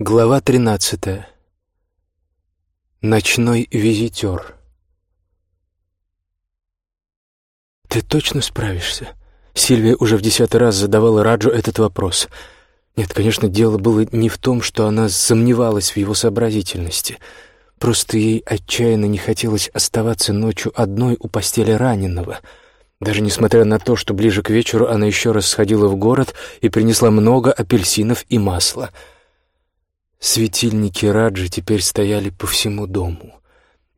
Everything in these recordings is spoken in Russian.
Глава тринадцатая. Ночной визитер. «Ты точно справишься?» Сильвия уже в десятый раз задавала Раджу этот вопрос. Нет, конечно, дело было не в том, что она сомневалась в его сообразительности. Просто ей отчаянно не хотелось оставаться ночью одной у постели раненого. Даже несмотря на то, что ближе к вечеру она еще раз сходила в город и принесла много апельсинов и масла. Светильники Раджи теперь стояли по всему дому.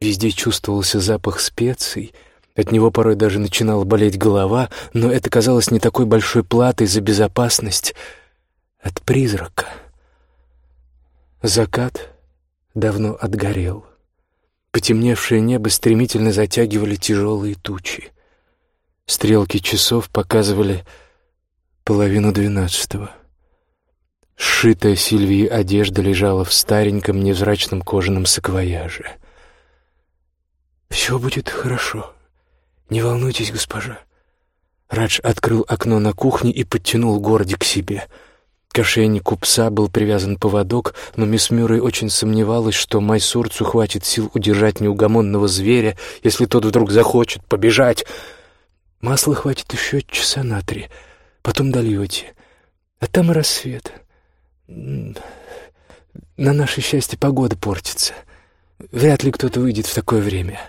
Везде чувствовался запах специй — от него порой даже начинала болеть голова, но это казалось не такой большой платой за безопасность от призрака. Закат давно отгорел. Потемневшее небо стремительно затягивали тяжелые тучи. Стрелки часов показывали половину двенадцатого. Сшитая Сильвией одежда лежала в стареньком невзрачном кожаном саквояже. «Все будет хорошо», «Не волнуйтесь, госпожа». Радж открыл окно на кухне и подтянул Горди к себе. К ошейнику пса был привязан поводок, но мисс Мюррей очень сомневалась, что Майсурцу хватит сил удержать неугомонного зверя, если тот вдруг захочет побежать. «Масла хватит еще часа на три, потом дольете, а там и рассвет. На наше счастье погода портится. Вряд ли кто-то выйдет в такое время».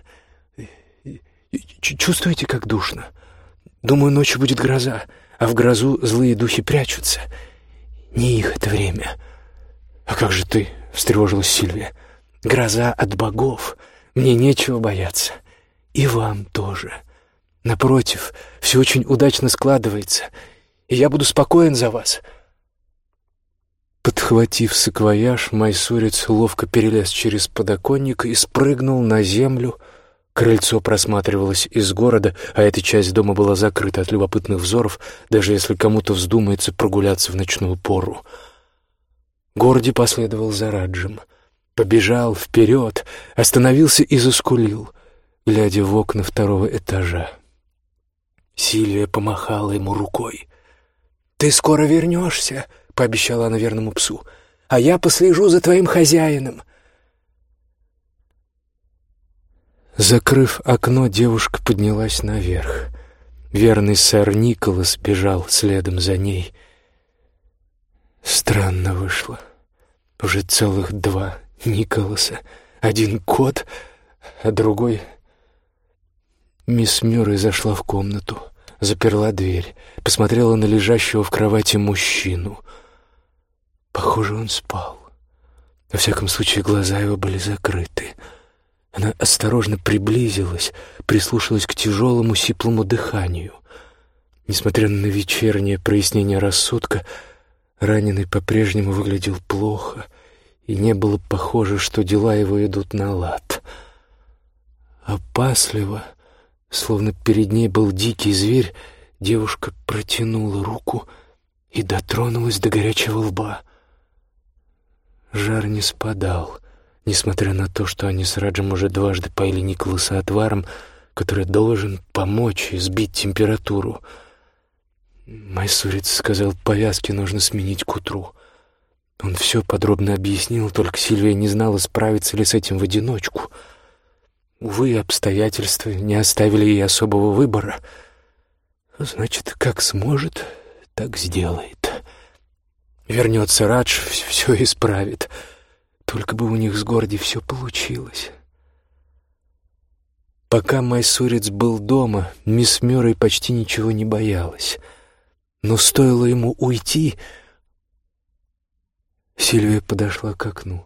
Чувствуете, как душно? Думаю, ночью будет гроза, а в грозу злые духи прячутся. Не их это время. А как же ты? встревожилась Сильвия. Гроза от богов. Мне нечего бояться. И вам тоже. Напротив, все очень удачно складывается, и я буду спокоен за вас. Подхватив саквояж, майсурец ловко перелез через подоконник и спрыгнул на землю, Крыльцо просматривалось из города, а эта часть дома была закрыта от любопытных взоров, даже если кому-то вздумается прогуляться в ночную пору. Горди последовал за Раджем. Побежал вперед, остановился и заскулил, глядя в окна второго этажа. Сильвия помахала ему рукой. «Ты скоро вернешься», — пообещала она верному псу, — «а я послежу за твоим хозяином». Закрыв окно, девушка поднялась наверх. Верный сэр Николас бежал следом за ней. Странно вышло. Уже целых два Николаса. Один кот, а другой... Мисс Мюррей зашла в комнату, заперла дверь, посмотрела на лежащего в кровати мужчину. Похоже, он спал. Во всяком случае, глаза его были закрыты — она осторожно приблизилась, прислушалась к тяжелому сиплому дыханию. Несмотря на вечернее прояснение рассудка, раненый по-прежнему выглядел плохо, и не было похоже, что дела его идут на лад. Опасливо, словно перед ней был дикий зверь, девушка протянула руку и дотронулась до горячего лба. Жар не спадал — несмотря на то, что они с Раджем уже дважды поили Николаса отваром, который должен помочь сбить температуру. Майсурец сказал, повязки нужно сменить к утру. Он все подробно объяснил, только Сильвия не знала, справиться ли с этим в одиночку. Увы, обстоятельства не оставили ей особого выбора. Значит, как сможет, так сделает. Вернется Радж, все исправит — только бы у них с Горди все получилось. Пока Майсурец был дома, мисс Мюррей почти ничего не боялась. Но стоило ему уйти... Сильвия подошла к окну.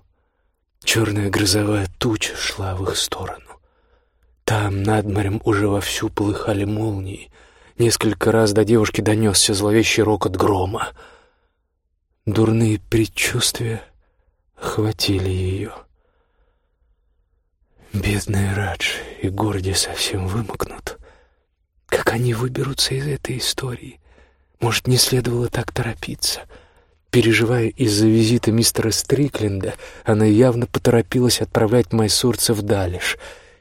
Черная грозовая туча шла в их сторону. Там, над морем, уже вовсю полыхали молнии. Несколько раз до девушки донесся зловещий рокот грома. Дурные предчувствия охватили ее. Бедный Радж и Горди совсем вымокнут. Как они выберутся из этой истории? Может, не следовало так торопиться? Переживая из-за визита мистера Стрикленда, она явно поторопилась отправлять майсурца в Далиш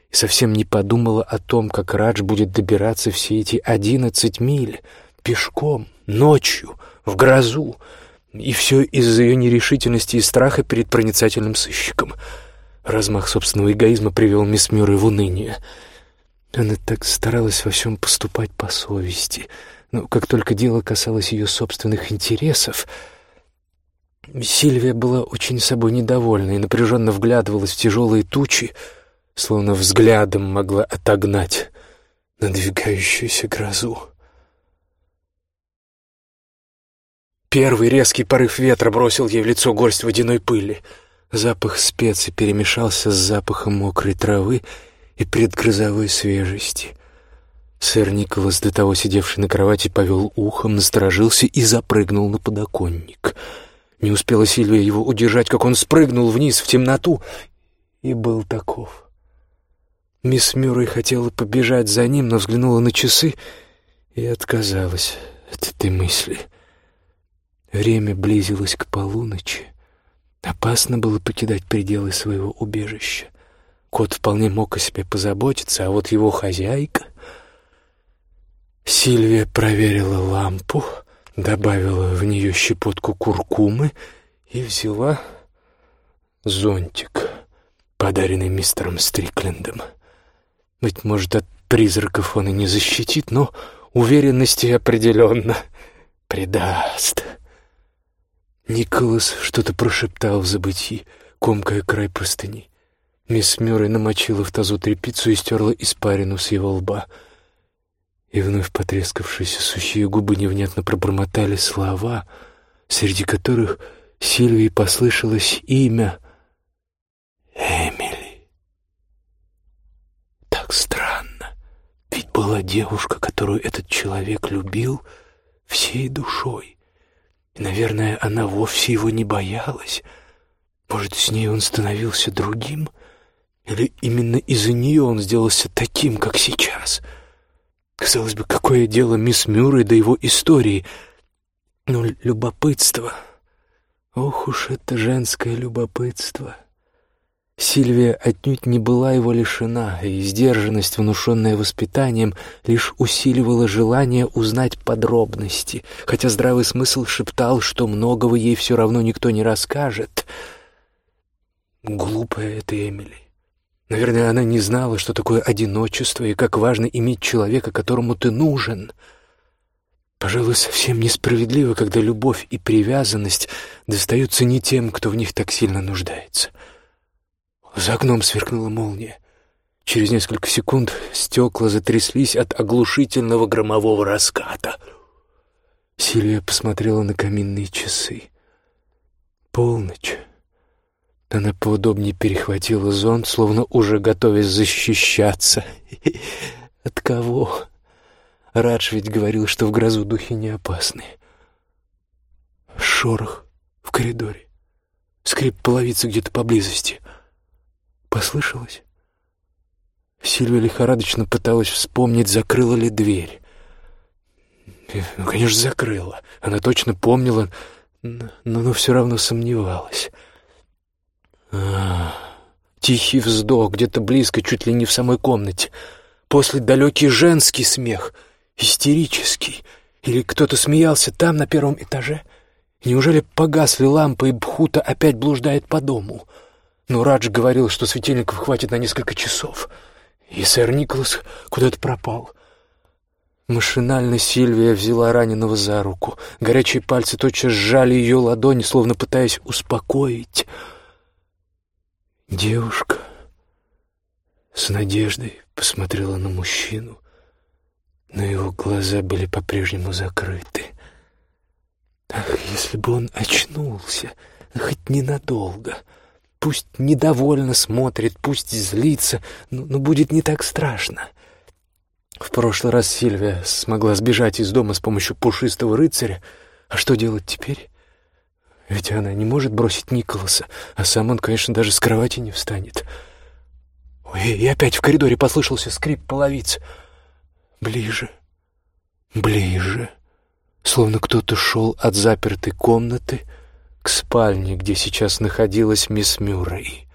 и совсем не подумала о том, как Радж будет добираться все эти одиннадцать миль пешком, ночью, в грозу, И все из-за ее нерешительности и страха перед проницательным сыщиком. Размах собственного эгоизма привел мисс Мюррей в уныние. Она так старалась во всем поступать по совести. Но как только дело касалось ее собственных интересов... Сильвия была очень собой недовольна и напряженно вглядывалась в тяжелые тучи, словно взглядом могла отогнать надвигающуюся грозу. Первый резкий порыв ветра бросил ей в лицо горсть водяной пыли. Запах специй перемешался с запахом мокрой травы и предгрозовой свежести. Сэр Николас, до того сидевший на кровати, повел ухом, насторожился и запрыгнул на подоконник. Не успела Сильвия его удержать, как он спрыгнул вниз в темноту и был таков. Мисс Мюррей хотела побежать за ним, но взглянула на часы и отказалась от этой мысли — Время близилось к полуночи. Опасно было покидать пределы своего убежища. Кот вполне мог о себе позаботиться, а вот его хозяйка... Сильвия проверила лампу, добавила в нее щепотку куркумы и взяла зонтик, подаренный мистером Стриклендом. Быть может, от призраков он и не защитит, но уверенности определенно придаст. Николас что-то прошептал в забытии, комкая край простыни. Мисс Мюррей намочила в тазу тряпицу и стерла испарину с его лба. И вновь потрескавшиеся сухие губы невнятно пробормотали слова, среди которых Сильвии послышалось имя Эмили. Так странно, ведь была девушка, которую этот человек любил всей душой. И, наверное, она вовсе его не боялась. Может, с ней он становился другим? Или именно из-за нее он сделался таким, как сейчас? Казалось бы, какое дело мисс Мюррей до его истории? Но любопытство... Ох уж это женское любопытство... Сильвия отнюдь не была его лишена, и сдержанность, внушенная воспитанием, лишь усиливала желание узнать подробности, хотя здравый смысл шептал, что многого ей все равно никто не расскажет. Глупая это Эмили. Наверное, она не знала, что такое одиночество и как важно иметь человека, которому ты нужен. Пожалуй, совсем несправедливо, когда любовь и привязанность достаются не тем, кто в них так сильно нуждается. — за окном сверкнула молния. Через несколько секунд стекла затряслись от оглушительного громового раската. Сильвия посмотрела на каминные часы. Полночь. Она поудобнее перехватила зонт, словно уже готовясь защищаться. От кого? Радж ведь говорил, что в грозу духи не опасны. Шорох в коридоре. Скрип половицы где-то поблизости. Послышалось? Сильвия лихорадочно пыталась вспомнить, закрыла ли дверь. Ну, конечно, закрыла. Она точно помнила, но, но все равно сомневалась. А, тихий вздох, где-то близко, чуть ли не в самой комнате. После далекий женский смех, истерический. Или кто-то смеялся там, на первом этаже. Неужели погасли лампы, и Бхута опять блуждает по дому?» Но Радж говорил, что светильников хватит на несколько часов. И сэр Николас куда-то пропал. Машинально Сильвия взяла раненого за руку. Горячие пальцы тотчас сжали ее ладони, словно пытаясь успокоить. Девушка с надеждой посмотрела на мужчину, но его глаза были по-прежнему закрыты. Ах, если бы он очнулся, хоть ненадолго — Пусть недовольно смотрит, пусть злится, но, но будет не так страшно. В прошлый раз Сильвия смогла сбежать из дома с помощью пушистого рыцаря. А что делать теперь? Ведь она не может бросить Николаса, а сам он, конечно, даже с кровати не встанет. Ой, и опять в коридоре послышался скрип половиц. Ближе, ближе, словно кто-то шел от запертой комнаты — к спальне, где сейчас находилась мисс Мюррей.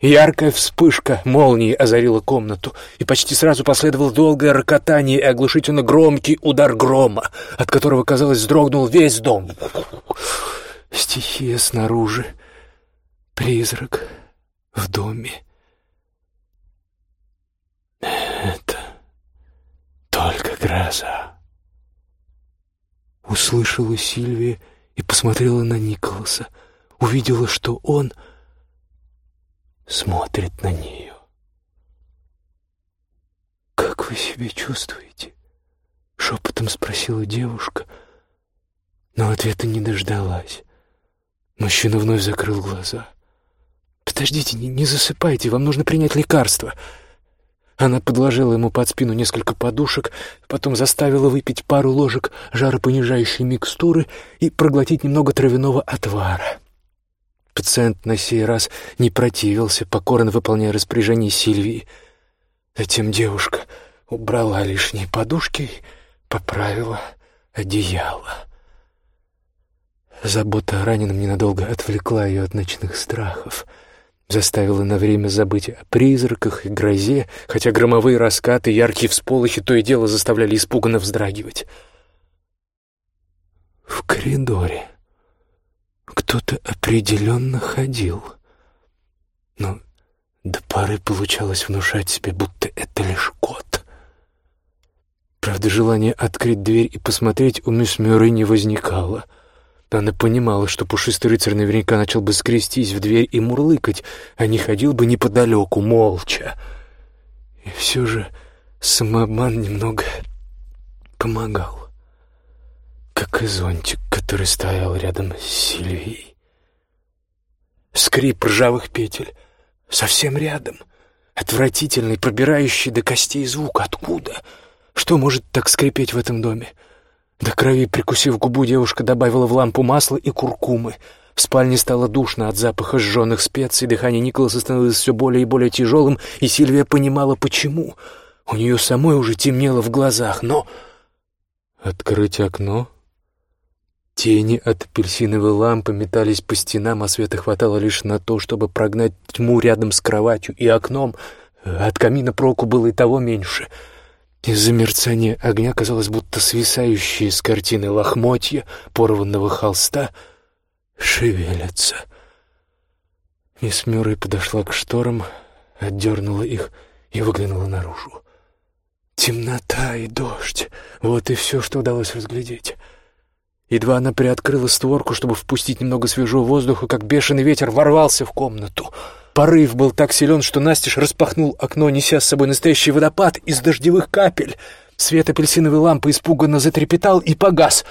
Яркая вспышка молнии озарила комнату, и почти сразу последовало долгое рокотание и оглушительно громкий удар грома, от которого, казалось, вздрогнул весь дом. Стихия снаружи, призрак в доме. Это только гроза. Услышала Сильвия и посмотрела на Николаса. Увидела, что он смотрит на нее. «Как вы себя чувствуете?» — шепотом спросила девушка, но ответа не дождалась. Мужчина вновь закрыл глаза. «Подождите, не, не засыпайте, вам нужно принять лекарство». Она подложила ему под спину несколько подушек, потом заставила выпить пару ложек жаропонижающей микстуры и проглотить немного травяного отвара. Пациент на сей раз не противился, покорно выполняя распоряжение Сильвии. Затем девушка убрала лишние подушки и поправила одеяло. Забота о раненом ненадолго отвлекла ее от ночных страхов — заставила на время забыть о призраках и грозе, хотя громовые раскаты, яркие всполохи то и дело заставляли испуганно вздрагивать. В коридоре кто-то определенно ходил, но до поры получалось внушать себе, будто это лишь кот. Правда, желание открыть дверь и посмотреть у мисс Мюррей не возникало — она понимала, что пушистый рыцарь наверняка начал бы скрестись в дверь и мурлыкать, а не ходил бы неподалеку, молча. И все же самообман немного помогал, как и зонтик, который стоял рядом с Сильвией. Скрип ржавых петель совсем рядом, отвратительный, пробирающий до костей звук. Откуда? Что может так скрипеть в этом доме? — до крови прикусив губу, девушка добавила в лампу масла и куркумы. В спальне стало душно от запаха сжженных специй, дыхание Николаса становилось все более и более тяжелым, и Сильвия понимала, почему. У нее самой уже темнело в глазах, но... Открыть окно? Тени от апельсиновой лампы метались по стенам, а света хватало лишь на то, чтобы прогнать тьму рядом с кроватью и окном. От камина проку было и того меньше — из-за мерцания огня казалось, будто свисающие с картины лохмотья порванного холста шевелятся. Мисс Мюррей подошла к шторам, отдернула их и выглянула наружу. Темнота и дождь — вот и все, что удалось разглядеть. Едва она приоткрыла створку, чтобы впустить немного свежего воздуха, как бешеный ветер ворвался в комнату — Порыв был так силен, что Настеж распахнул окно, неся с собой настоящий водопад из дождевых капель. Свет апельсиновой лампы испуганно затрепетал и погас.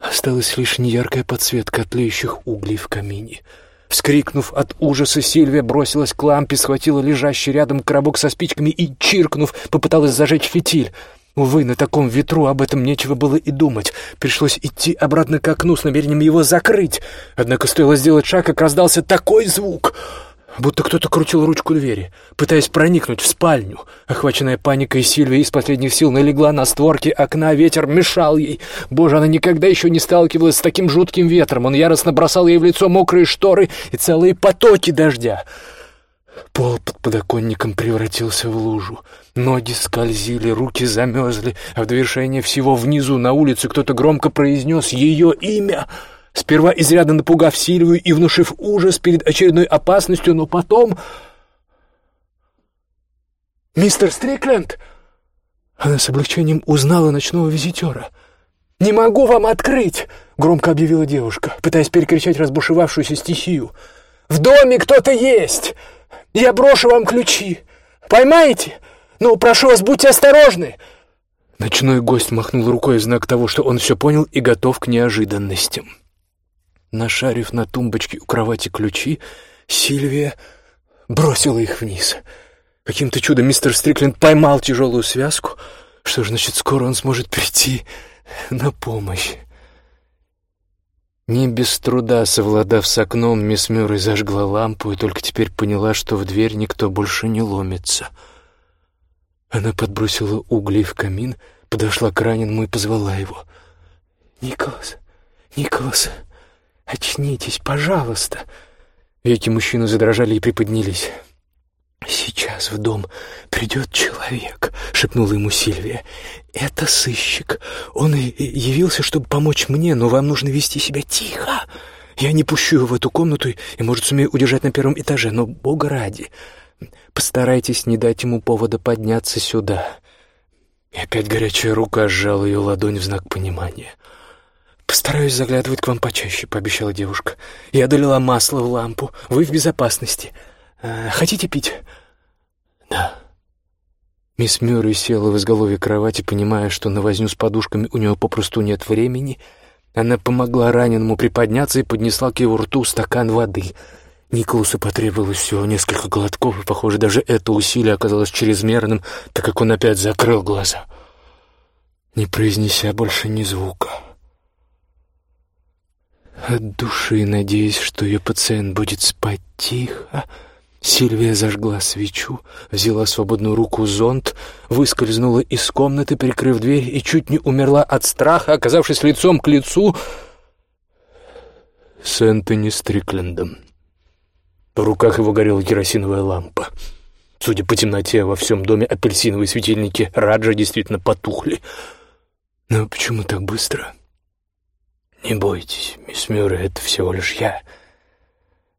Осталась лишь неяркая подсветка тлеющих углей в камине. Вскрикнув от ужаса, Сильвия бросилась к лампе, схватила лежащий рядом коробок со спичками и, чиркнув, попыталась зажечь фитиль. Увы, на таком ветру об этом нечего было и думать. Пришлось идти обратно к окну с намерением его закрыть. Однако стоило сделать шаг, как раздался такой звук, будто кто-то крутил ручку двери, пытаясь проникнуть в спальню. Охваченная паникой, Сильвия из последних сил налегла на створки окна, ветер мешал ей. Боже, она никогда еще не сталкивалась с таким жутким ветром. Он яростно бросал ей в лицо мокрые шторы и целые потоки дождя. Пол под подоконником превратился в лужу. Ноги скользили, руки замерзли, а в довершение всего внизу на улице кто-то громко произнес ее имя, сперва изрядно напугав Сильвию и внушив ужас перед очередной опасностью, но потом... «Мистер Стрикленд!» Она с облегчением узнала ночного визитера. «Не могу вам открыть!» — громко объявила девушка, пытаясь перекричать разбушевавшуюся стихию. «В доме кто-то есть! Я брошу вам ключи! Поймаете? Ну, прошу вас, будьте осторожны!» Ночной гость махнул рукой в знак того, что он все понял и готов к неожиданностям. Нашарив на тумбочке у кровати ключи, Сильвия бросила их вниз. Каким-то чудом мистер Стрикленд поймал тяжелую связку. Что ж, значит, скоро он сможет прийти на помощь. Не без труда совладав с окном, мисс Мюррей зажгла лампу и только теперь поняла, что в дверь никто больше не ломится — она подбросила угли в камин, подошла к раненому и позвала его. «Николас, Николас, очнитесь, пожалуйста!» Веки мужчины задрожали и приподнялись. «Сейчас в дом придет человек», — шепнула ему Сильвия. «Это сыщик. Он явился, чтобы помочь мне, но вам нужно вести себя тихо. Я не пущу его в эту комнату и, может, сумею удержать на первом этаже, но, бога ради, постарайтесь не дать ему повода подняться сюда». И опять горячая рука сжала ее ладонь в знак понимания. «Постараюсь заглядывать к вам почаще», — пообещала девушка. «Я долила масло в лампу. Вы в безопасности. А, хотите пить?» «Да». Мисс Мюррей села в изголовье кровати, понимая, что на возню с подушками у нее попросту нет времени. Она помогла раненому приподняться и поднесла к его рту стакан воды. Николасу потребовалось всего несколько глотков, и, похоже, даже это усилие оказалось чрезмерным, так как он опять закрыл глаза, не произнеся больше ни звука. От души, надеясь, что ее пациент будет спать тихо, Сильвия зажгла свечу, взяла свободную руку зонт, выскользнула из комнаты, прикрыв дверь, и чуть не умерла от страха, оказавшись лицом к лицу с Энтони Стриклендом. В руках его горела керосиновая лампа. Судя по темноте, во всем доме апельсиновые светильники Раджа действительно потухли. Но почему так быстро? «Не бойтесь, мисс Мюррей, это всего лишь я».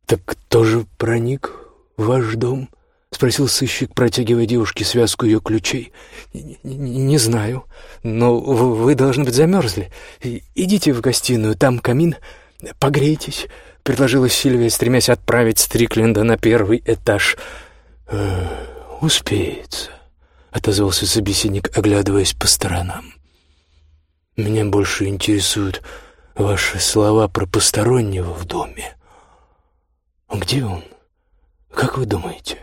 «Так кто же проник ваш дом?» — спросил сыщик, протягивая девушке связку ее ключей. «Не, знаю, но вы должны быть замерзли. Идите в гостиную, там камин, погрейтесь», — предложила Сильвия, стремясь отправить Стрикленда на первый этаж. «Э, «Успеется», — отозвался собеседник, оглядываясь по сторонам. «Меня больше интересует ваши слова про постороннего в доме. Где он? Как вы думаете?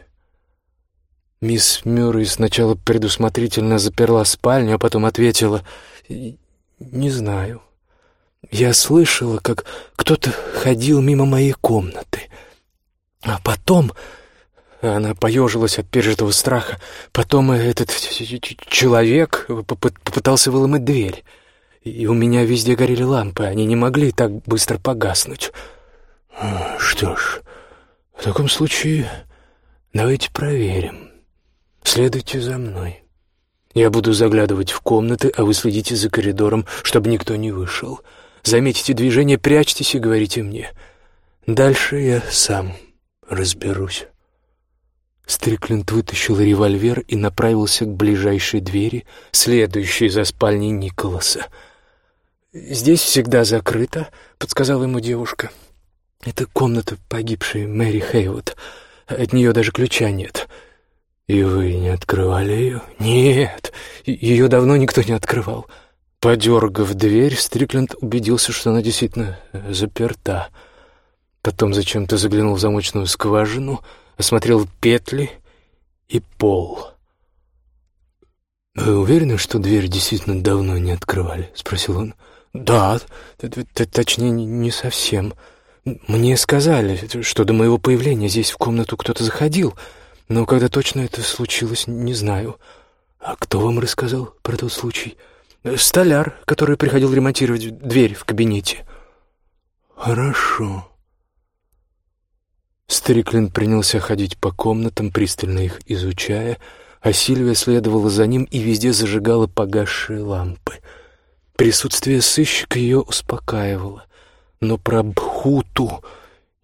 Мисс Мюррей сначала предусмотрительно заперла спальню, а потом ответила, «Не знаю. Я слышала, как кто-то ходил мимо моей комнаты. А потом...» Она поежилась от пережитого страха. Потом этот человек попытался выломать дверь и у меня везде горели лампы, они не могли так быстро погаснуть. Что ж, в таком случае давайте проверим. Следуйте за мной. Я буду заглядывать в комнаты, а вы следите за коридором, чтобы никто не вышел. Заметите движение, прячьтесь и говорите мне. Дальше я сам разберусь. Стрикленд вытащил револьвер и направился к ближайшей двери, следующей за спальней Николаса. «Здесь всегда закрыто», — подсказала ему девушка. «Это комната погибшей Мэри Хейвуд. От нее даже ключа нет». «И вы не открывали ее?» «Нет, ее давно никто не открывал». Подергав дверь, Стрикленд убедился, что она действительно заперта. Потом зачем-то заглянул в замочную скважину, осмотрел петли и пол. «Вы уверены, что дверь действительно давно не открывали?» — спросил он. «Да, точнее, не совсем. Мне сказали, что до моего появления здесь в комнату кто-то заходил, но когда точно это случилось, не знаю. А кто вам рассказал про тот случай?» «Столяр, который приходил ремонтировать дверь в кабинете». «Хорошо». Стрикленд принялся ходить по комнатам, пристально их изучая, а Сильвия следовала за ним и везде зажигала погасшие лампы — Присутствие сыщика ее успокаивало, но про Бхуту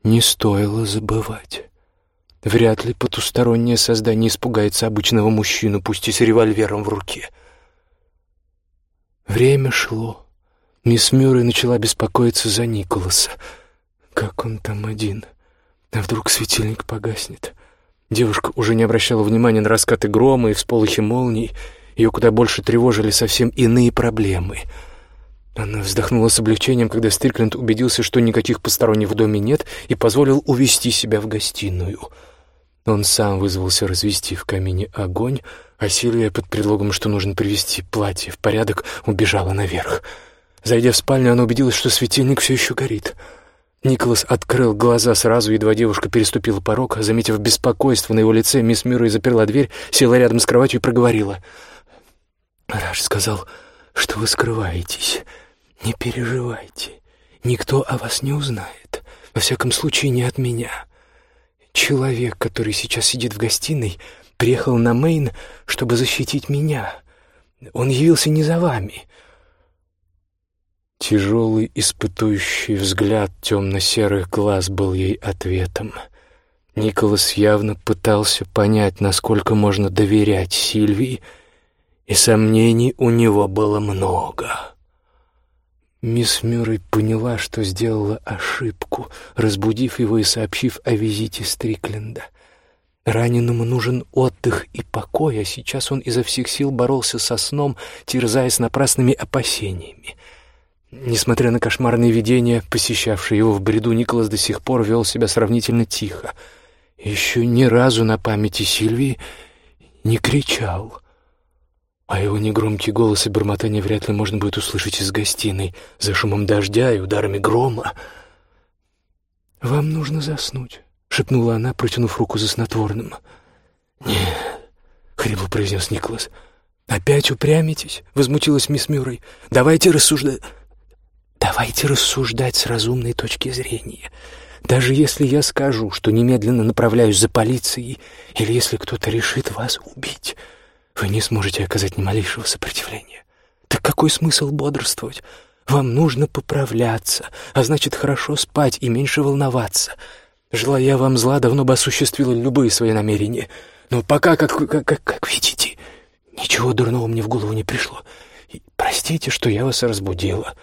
не стоило забывать. Вряд ли потустороннее создание испугается обычного мужчину, пусть и с револьвером в руке. Время шло. Мисс Мюррей начала беспокоиться за Николаса. Как он там один? А вдруг светильник погаснет? Девушка уже не обращала внимания на раскаты грома и всполохи молний, ее куда больше тревожили совсем иные проблемы. Она вздохнула с облегчением, когда Стрикленд убедился, что никаких посторонних в доме нет, и позволил увести себя в гостиную. Он сам вызвался развести в камине огонь, а Сильвия под предлогом, что нужно привести платье в порядок, убежала наверх. Зайдя в спальню, она убедилась, что светильник все еще горит. Николас открыл глаза сразу, едва девушка переступила порог, заметив беспокойство на его лице, мисс Мюррей заперла дверь, села рядом с кроватью и проговорила — Раш сказал, что вы скрываетесь. Не переживайте. Никто о вас не узнает. Во всяком случае, не от меня. человек, который сейчас сидит в гостиной, приехал на Мейн, чтобы защитить меня. Он явился не за вами. Тяжелый, испытующий взгляд темно-серых глаз был ей ответом. Николас явно пытался понять, насколько можно доверять Сильвии, и сомнений у него было много. Мисс Мюррей поняла, что сделала ошибку, разбудив его и сообщив о визите Стрикленда. Раненому нужен отдых и покой, а сейчас он изо всех сил боролся со сном, терзаясь напрасными опасениями. Несмотря на кошмарные видения, посещавшие его в бреду, Николас до сих пор вел себя сравнительно тихо. Еще ни разу на памяти Сильвии не кричал а его негромкий голос и бормотание вряд ли можно будет услышать из гостиной за шумом дождя и ударами грома. «Вам нужно заснуть», — шепнула она, протянув руку за снотворным. «Нет», — хрипло произнес Николас. «Опять упрямитесь?» — возмутилась мисс Мюррей. «Давайте рассуждать...» «Давайте рассуждать с разумной точки зрения. Даже если я скажу, что немедленно направляюсь за полицией, или если кто-то решит вас убить...» вы не сможете оказать ни малейшего сопротивления. Так какой смысл бодрствовать? Вам нужно поправляться, а значит, хорошо спать и меньше волноваться. Желая вам зла, давно бы осуществила любые свои намерения. Но пока, как, как, как, как видите, ничего дурного мне в голову не пришло. И простите, что я вас разбудила.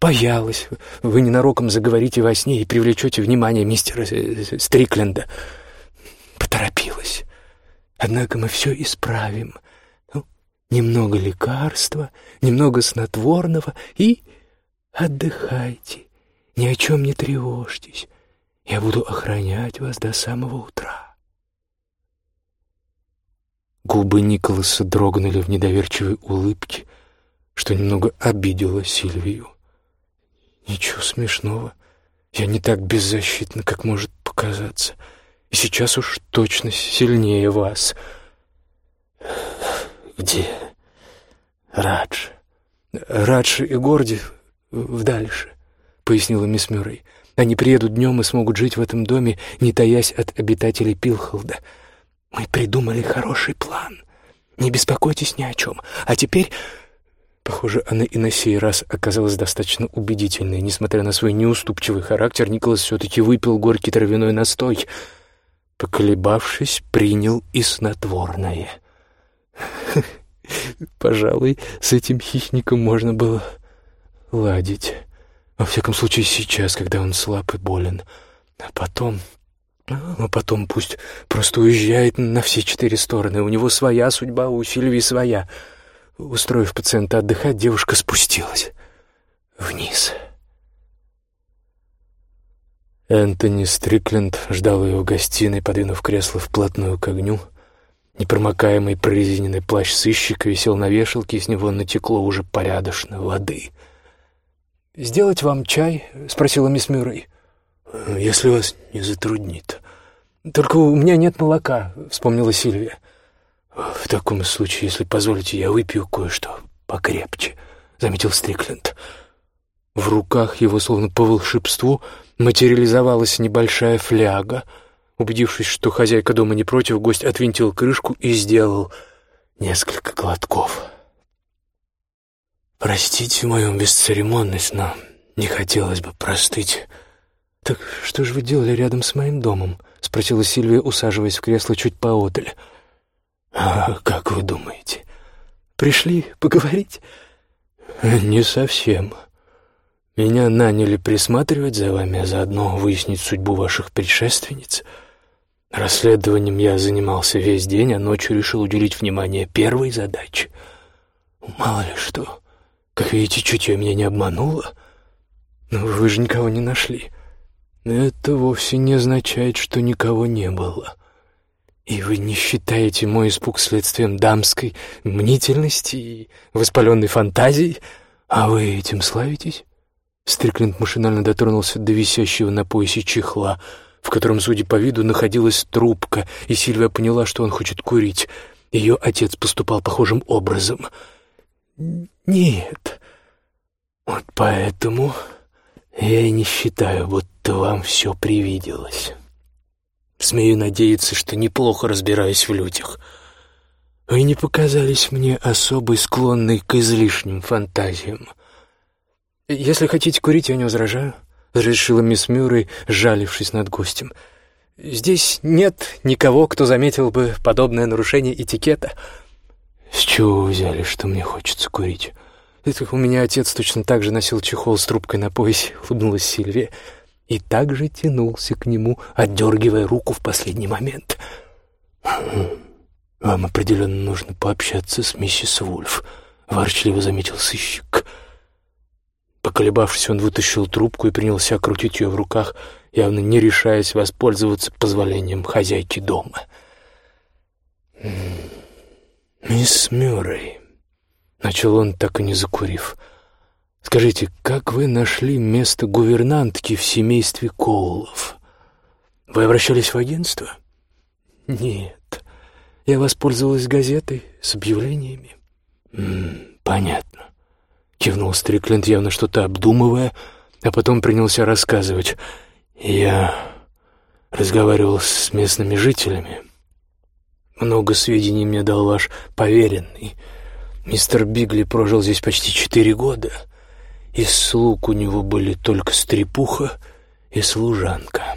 Боялась. Вы ненароком заговорите во сне и привлечете внимание мистера Стрикленда. Поторопилась. Однако мы все исправим. Немного лекарства, немного снотворного и отдыхайте. Ни о чем не тревожьтесь. Я буду охранять вас до самого утра. Губы Николаса дрогнули в недоверчивой улыбке, что немного обидело Сильвию. Ничего смешного. Я не так беззащитна, как может показаться. И сейчас уж точно сильнее вас — «Где Радж?» «Радж и Горди в дальше», — пояснила мисс Мюррей. «Они приедут днем и смогут жить в этом доме, не таясь от обитателей Пилхолда. Мы придумали хороший план. Не беспокойтесь ни о чем. А теперь...» Похоже, она и на сей раз оказалась достаточно убедительной. Несмотря на свой неуступчивый характер, Николас все-таки выпил горький травяной настой. Поколебавшись, принял и снотворное — Пожалуй, с этим хищником можно было ладить. Во всяком случае, сейчас, когда он слаб и болен. А потом... А потом пусть просто уезжает на все четыре стороны. У него своя судьба, у Сильвии своя. Устроив пациента отдыхать, девушка спустилась вниз. Энтони Стрикленд ждал ее в гостиной, подвинув кресло вплотную к огню — Непромокаемый прорезиненный плащ сыщика висел на вешалке, и с него натекло уже порядочно воды. «Сделать вам чай?» — спросила мисс Мюррей. «Если вас не затруднит». «Только у меня нет молока», — вспомнила Сильвия. «В таком случае, если позволите, я выпью кое-что покрепче», — заметил Стрикленд. В руках его, словно по волшебству, материализовалась небольшая фляга — Убедившись, что хозяйка дома не против, гость отвинтил крышку и сделал несколько глотков. «Простите мою бесцеремонность, но не хотелось бы простыть». «Так что же вы делали рядом с моим домом?» — спросила Сильвия, усаживаясь в кресло чуть поодаль. «А как вы думаете?» «Пришли поговорить?» «Не совсем. Меня наняли присматривать за вами, а заодно выяснить судьбу ваших предшественниц». Расследованием я занимался весь день, а ночью решил уделить внимание первой задаче. Мало ли что. Как видите, чутье меня не обмануло. Но вы же никого не нашли. Это вовсе не означает, что никого не было. И вы не считаете мой испуг следствием дамской мнительности и воспаленной фантазии? А вы этим славитесь? Стрикленд машинально дотронулся до висящего на поясе чехла — в котором, судя по виду, находилась трубка, и Сильвия поняла, что он хочет курить. Ее отец поступал похожим образом. «Нет, вот поэтому я не считаю, будто вам все привиделось. Смею надеяться, что неплохо разбираюсь в людях. Вы не показались мне особой склонной к излишним фантазиям. Если хотите курить, я не возражаю, — разрешила мисс Мюррей, жалившись над гостем. Здесь нет никого, кто заметил бы подобное нарушение этикета. С чего вы взяли, что мне хочется курить? Это у меня отец точно так же носил чехол с трубкой на поясе, улыбнулась Сильвия и также тянулся к нему, отдергивая руку в последний момент. «Вам определенно нужно пообщаться с миссис Вульф», — ворчливо заметил сыщик. Поколебавшись, он вытащил трубку и принялся крутить ее в руках, явно не решаясь воспользоваться позволением хозяйки дома. «Мисс Мюррей», — начал он, так и не закурив, — Скажите, как вы нашли место гувернантки в семействе Коулов? Вы обращались в агентство? Нет. Я воспользовалась газетой с объявлениями. Понятно. Кивнул Стрикленд, явно что-то обдумывая, а потом принялся рассказывать. Я разговаривал с местными жителями. Много сведений мне дал ваш поверенный. Мистер Бигли прожил здесь почти четыре года — из слуг у него были только стрепуха и служанка.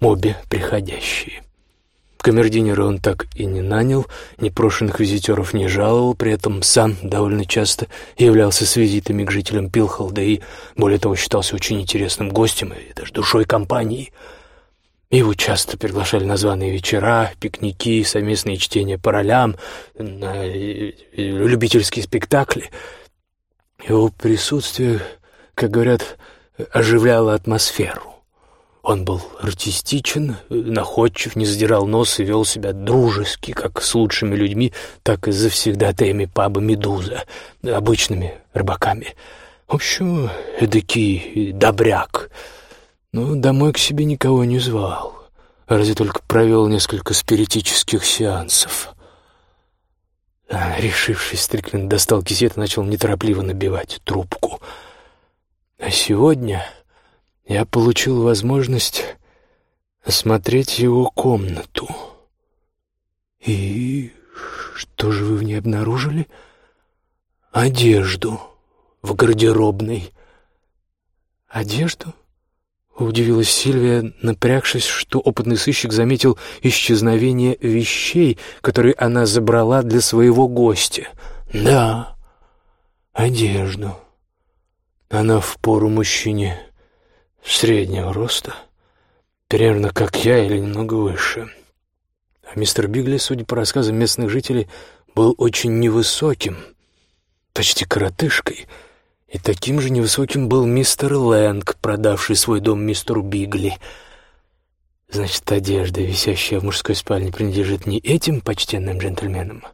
Обе приходящие. Камердинера он так и не нанял, непрошенных визитеров не жаловал, при этом сам довольно часто являлся с визитами к жителям Пилхолда и, более того, считался очень интересным гостем и даже душой компании. Его часто приглашали на званые вечера, пикники, совместные чтения по ролям, на любительские спектакли — его присутствие, как говорят, оживляло атмосферу. Он был артистичен, находчив, не задирал нос и вел себя дружески, как с лучшими людьми, так и завсегдатаями паба «Медуза», обычными рыбаками. В общем, эдакий добряк. Но домой к себе никого не звал, разве только провел несколько спиритических сеансов. А, решившись, Стрикленд достал кисет и начал неторопливо набивать трубку. А сегодня я получил возможность осмотреть его комнату. И что же вы в ней обнаружили? Одежду в гардеробной. Одежду? Удивилась Сильвия, напрягшись, что опытный сыщик заметил исчезновение вещей, которые она забрала для своего гостя. «Да, одежду. Она в пору мужчине среднего роста, примерно как я или немного выше. А мистер Бигли, судя по рассказам местных жителей, был очень невысоким, почти коротышкой — и таким же невысоким был мистер Лэнг, продавший свой дом мистеру Бигли. Значит, одежда, висящая в мужской спальне, принадлежит не этим почтенным джентльменам.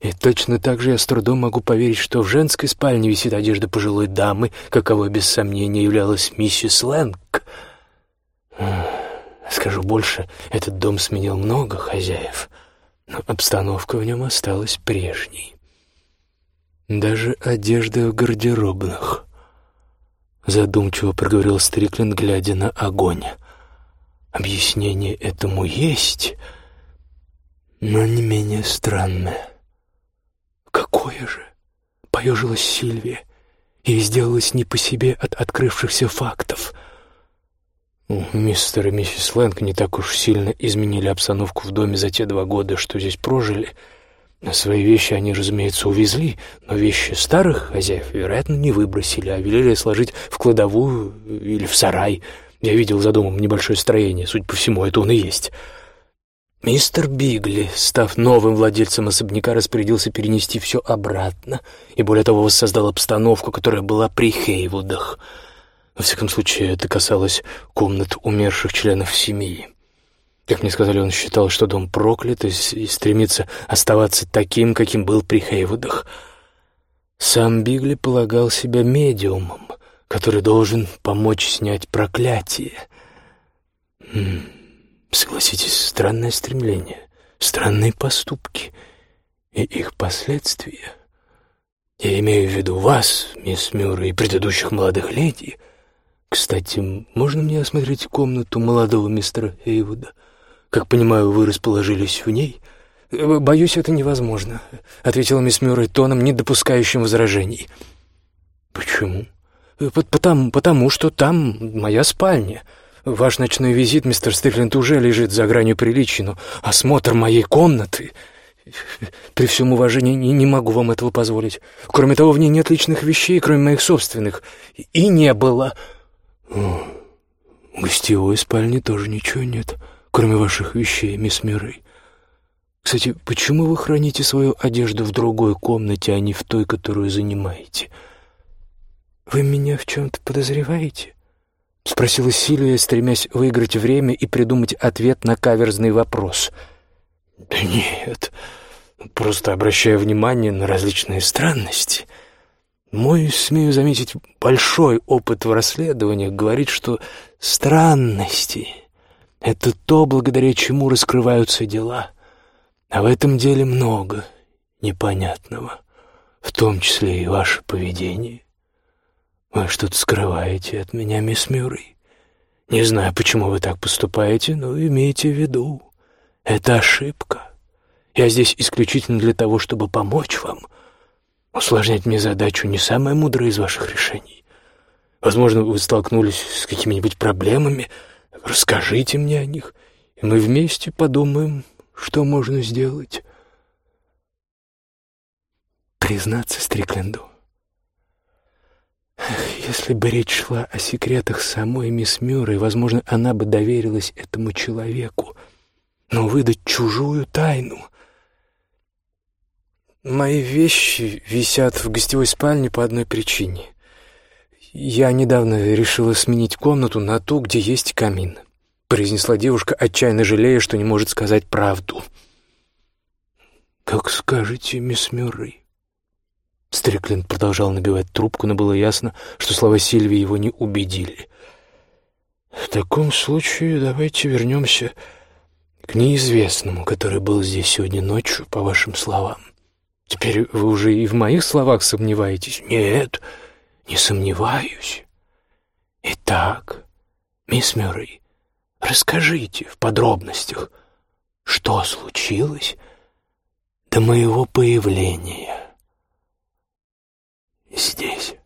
И точно так же я с трудом могу поверить, что в женской спальне висит одежда пожилой дамы, каковой без сомнения являлась миссис Лэнг. Скажу больше, этот дом сменил много хозяев, но обстановка в нем осталась прежней. Даже одежда в гардеробных. Задумчиво проговорил Стрикленд, глядя на огонь. Объяснение этому есть, но не менее странное. Какое же? Поежилась Сильвия и сделалась не по себе от открывшихся фактов. Мистер и миссис Лэнг не так уж сильно изменили обстановку в доме за те два года, что здесь прожили — Свои вещи они, разумеется, увезли, но вещи старых хозяев, вероятно, не выбросили, а велели сложить в кладовую или в сарай. Я видел за домом небольшое строение, судя по всему, это он и есть. Мистер Бигли, став новым владельцем особняка, распорядился перенести все обратно и, более того, воссоздал обстановку, которая была при Хейвудах. Во всяком случае, это касалось комнат умерших членов семьи. Как мне сказали, он считал, что дом проклят и, и стремится оставаться таким, каким был при Хейвудах. Сам Бигли полагал себя медиумом, который должен помочь снять проклятие. М -м, согласитесь, странное стремление, странные поступки и их последствия. Я имею в виду вас, мисс Мюррей, и предыдущих молодых леди. Кстати, можно мне осмотреть комнату молодого мистера Эйвуда? Как понимаю, вы расположились в ней?» «Боюсь, это невозможно», — ответила мисс Мюррей тоном, не допускающим возражений. «Почему?» «Потому, «Потому что там моя спальня. Ваш ночной визит, мистер Стрикленд, уже лежит за гранью приличия, но осмотр моей комнаты...» При всем уважении не, не могу вам этого позволить. Кроме того, в ней нет личных вещей, кроме моих собственных. И не было. О, гостевой спальне тоже ничего нет, кроме ваших вещей, мисс Миррей. Кстати, почему вы храните свою одежду в другой комнате, а не в той, которую занимаете? Вы меня в чем-то подозреваете? Спросила Сильвия, стремясь выиграть время и придумать ответ на каверзный вопрос. Да нет, просто обращая внимание на различные странности. Мой, смею заметить, большой опыт в расследованиях говорит, что странности — это то, благодаря чему раскрываются дела — а в этом деле много непонятного, в том числе и ваше поведение. Вы что-то скрываете от меня, мисс Мюррей. Не знаю, почему вы так поступаете, но имейте в виду, это ошибка. Я здесь исключительно для того, чтобы помочь вам. Усложнять мне задачу не самое мудрое из ваших решений. Возможно, вы столкнулись с какими-нибудь проблемами. Расскажите мне о них, и мы вместе подумаем, что можно сделать? Признаться Стрикленду. Если бы речь шла о секретах самой мисс Мюррей, возможно, она бы доверилась этому человеку. Но выдать чужую тайну... Мои вещи висят в гостевой спальне по одной причине. Я недавно решила сменить комнату на ту, где есть камин произнесла девушка, отчаянно жалея, что не может сказать правду. «Как скажете, мисс Мюррей». Стрикленд продолжал набивать трубку, но было ясно, что слова Сильвии его не убедили. «В таком случае давайте вернемся к неизвестному, который был здесь сегодня ночью, по вашим словам. Теперь вы уже и в моих словах сомневаетесь?» «Нет, не сомневаюсь. Итак, мисс Мюррей, Расскажите в подробностях, что случилось до моего появления здесь.